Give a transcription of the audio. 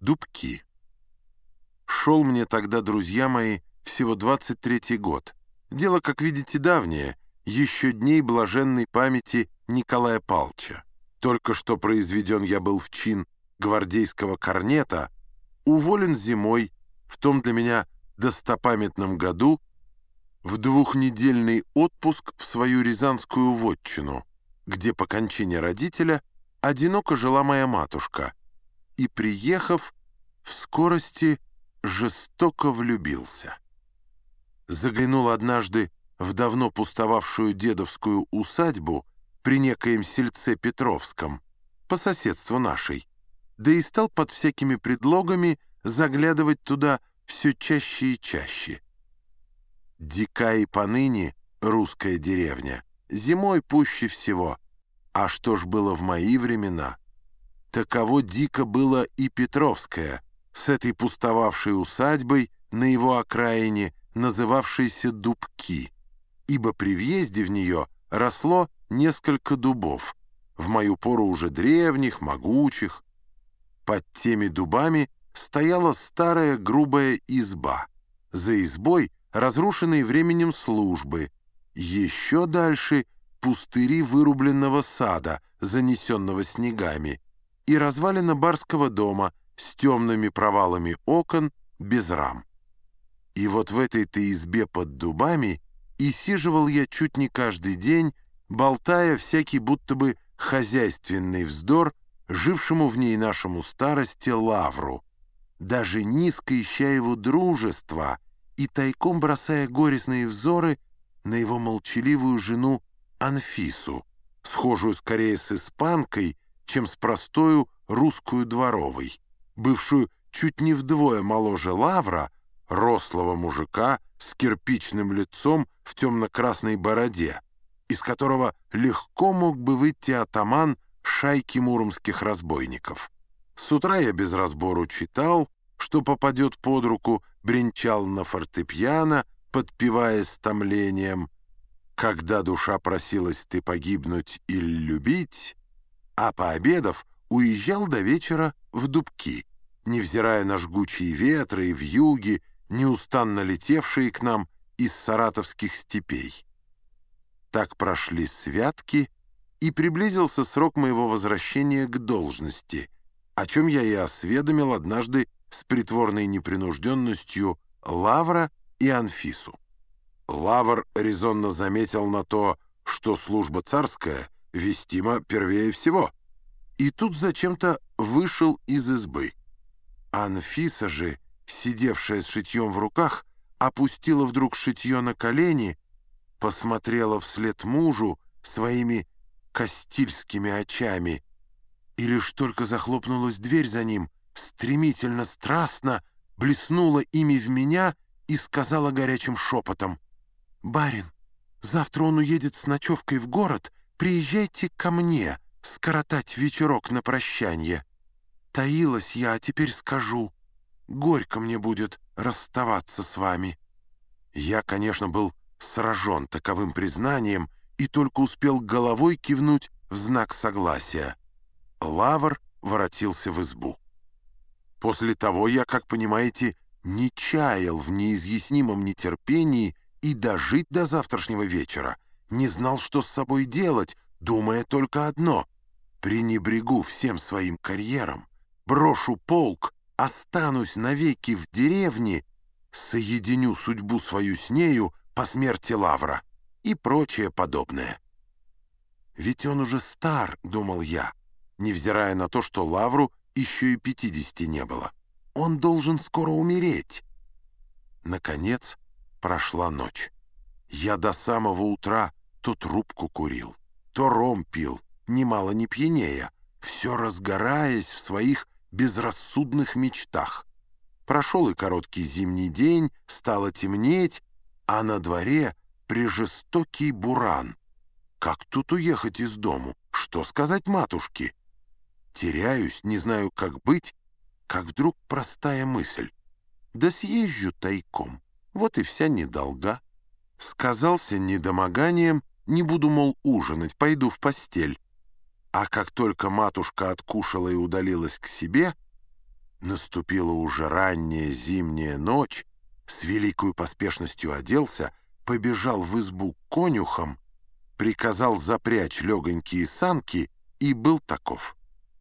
Дубки. Шел мне тогда, друзья мои, всего 23-й год. Дело, как видите, давнее, еще дней блаженной памяти Николая Палча. Только что произведен я был в чин гвардейского корнета, уволен зимой, в том для меня достопамятном году, в двухнедельный отпуск в свою рязанскую вотчину, где по кончине родителя одиноко жила моя матушка, и, приехав, в скорости жестоко влюбился. Заглянул однажды в давно пустовавшую дедовскую усадьбу при некоем сельце Петровском, по соседству нашей, да и стал под всякими предлогами заглядывать туда все чаще и чаще. Дика и поныне русская деревня, зимой пуще всего. А что ж было в мои времена? Таково дико было и Петровская, с этой пустовавшей усадьбой на его окраине, называвшейся Дубки, ибо при въезде в нее росло несколько дубов, в мою пору уже древних, могучих. Под теми дубами стояла старая грубая изба. За избой разрушенные временем службы. Еще дальше пустыри вырубленного сада, занесенного снегами, и развалина барского дома с темными провалами окон без рам. И вот в этой-то избе под дубами и сиживал я чуть не каждый день, болтая всякий будто бы хозяйственный вздор, жившему в ней нашему старости Лавру, даже низко ища его дружества и тайком бросая горестные взоры на его молчаливую жену Анфису, схожую скорее с испанкой, чем с простою русскую дворовой, бывшую чуть не вдвое моложе Лавра, рослого мужика с кирпичным лицом в темно-красной бороде, из которого легко мог бы выйти атаман шайки муромских разбойников. С утра я без разбору читал, что попадет под руку, бренчал на фортепиано, подпевая с томлением «Когда душа просилась ты погибнуть или любить», а пообедав уезжал до вечера в Дубки, невзирая на жгучие ветры и вьюги, неустанно летевшие к нам из саратовских степей. Так прошли святки, и приблизился срок моего возвращения к должности, о чем я и осведомил однажды с притворной непринужденностью Лавра и Анфису. Лавр резонно заметил на то, что служба царская вестима первее всего, и тут зачем-то вышел из избы. Анфиса же, сидевшая с шитьем в руках, опустила вдруг шитье на колени, посмотрела вслед мужу своими кастильскими очами, и лишь только захлопнулась дверь за ним, стремительно, страстно блеснула ими в меня и сказала горячим шепотом, «Барин, завтра он уедет с ночевкой в город, приезжайте ко мне скоротать вечерок на прощанье. Таилась я, а теперь скажу, горько мне будет расставаться с вами». Я, конечно, был сражен таковым признанием и только успел головой кивнуть в знак согласия. Лавр воротился в избу. После того я, как понимаете, не чаял в неизъяснимом нетерпении и дожить до завтрашнего вечера, не знал, что с собой делать, думая только одно — пренебрегу всем своим карьером, брошу полк, останусь навеки в деревне, соединю судьбу свою с нею по смерти Лавра и прочее подобное. Ведь он уже стар, думал я, невзирая на то, что Лавру еще и пятидесяти не было. Он должен скоро умереть. Наконец прошла ночь. Я до самого утра то трубку курил, то ром пил, немало не пьянея, все разгораясь в своих безрассудных мечтах. Прошел и короткий зимний день, стало темнеть, а на дворе прижестокий буран. Как тут уехать из дому? Что сказать матушке? Теряюсь, не знаю, как быть, как вдруг простая мысль. Да съезжу тайком, вот и вся недолга. Сказался недомоганием, не буду, мол, ужинать, пойду в постель. А как только матушка откушала и удалилась к себе, Наступила уже ранняя зимняя ночь, с великой поспешностью оделся, побежал в избу конюхом, приказал запрячь легонькие санки и был таков.